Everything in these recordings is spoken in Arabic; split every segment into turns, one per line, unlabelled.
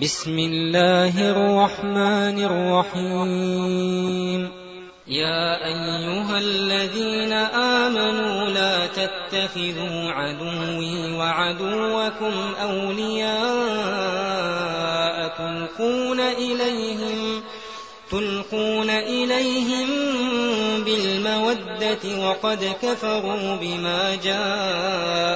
بسم الله الرحمن الرحيم يا أيها الذين آمنوا لا تتخذوا عدوي وعدوكم أولياء تلقون إليهم تلقون إليهم بالمودة وقد كفروا بما جاءوا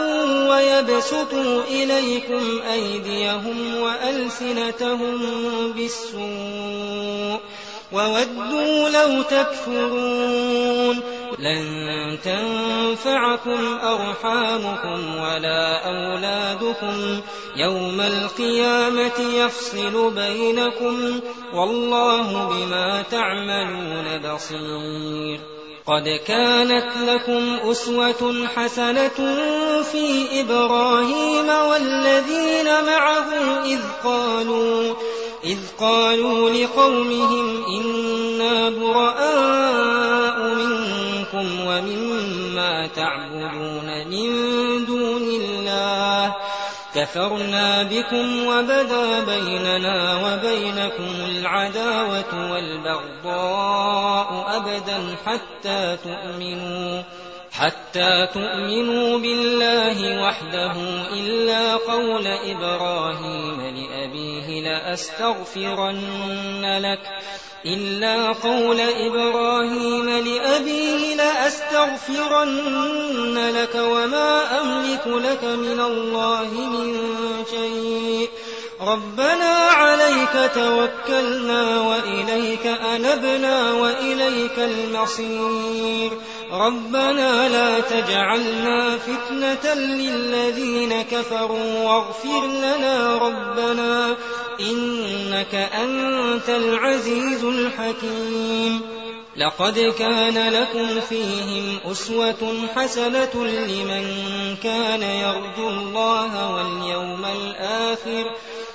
يبسطوا إِلَيْكُمْ أَيْدِيَهُمْ وَأَلْسِنَتَهُم بِالسُّوءِ وَوَدُّوا لَوْ تَكْفُرُونَ لَن تَنفَعَكُمْ أَرْحَامُكُمْ وَلَا أَوْلَادُكُمْ يَوْمَ الْقِيَامَةِ يَفْصِلُ بَيْنَكُمْ وَاللَّهُ بِمَا تَعْمَلُونَ بَصِيرٌ قَدْ كَانَتْ لَكُمْ أُسْوَةٌ حَسَنَةٌ في إبراهيم والذين معه إذ قالوا إذ قالوا لقومهم إنا براء منكم ومما تعبدون من دون الله كفرنا بكم وبدا بيننا وبينكم العداوة والبغضاء أبدا حتى تؤمنوا حتى تؤمنوا بالله وحده إلا قول إبراهيم لأبيه لأستغفرن لك إلا قول إبراهيم لأبيه لأستغفرن لك وما أملك لك من الله من شيء ربنا عليك توكلنا وإليك أنبنا وإليك المصير ربنا لا تجعلنا فتنة للذين كفروا واغفر لنا ربنا إنك أنت العزيز الحكيم لقد كان لكم فيهم أسوة حسنة لمن كان يرجو الله واليوم الآخر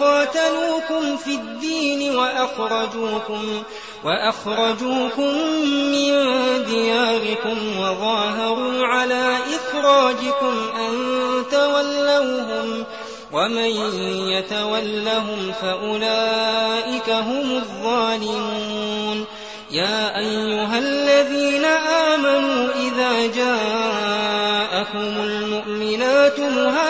قاتلوكم في الدين وأخرجوكم, وأخرجوكم من دياركم وظاهروا على إخراجكم أن تولوهم ومن يتولهم فأولئك هم الظالمون يا أيها الذين آمنوا إذا جاءكم المؤمنات مهاجرون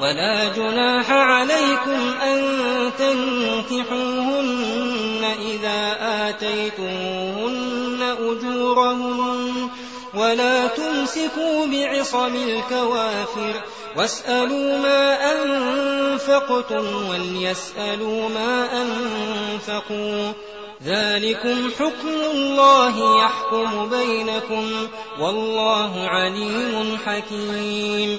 ولا جناح عليكم أن تنكحوهن إذا آتيتمهن أجورهن ولا تمسكوا بعصم الكوافر واسألوا ما أنفقتم وليسألوا ما أنفقوا ذلكم حكم الله يحكم بينكم والله عليم حكيم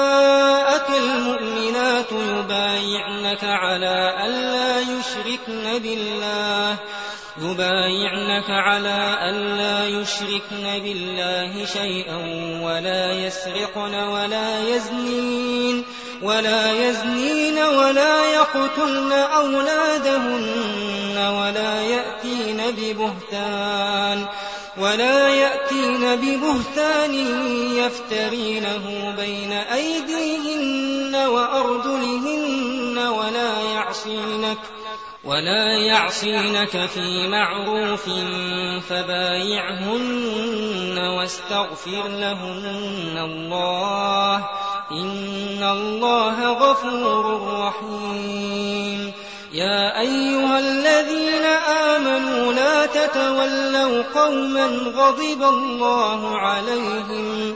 يبايعنك على ألا يشركن بالله يبايعنك على ألا يشركن بالله شيئا ولا يسرقن ولا يزنين ولا يزنين ولا يقتلن أولادهن ولا يأتين ببهتان ولا يأتين ببهتان يفترينه بين أيديهن وأرجلهن يعصينك ولا يعصينك في معروف فبايعهن واستغفر لهن الله إن الله غفور رحيم يا أيها الذين آمنوا لا تتولوا قوما غضب الله عليهم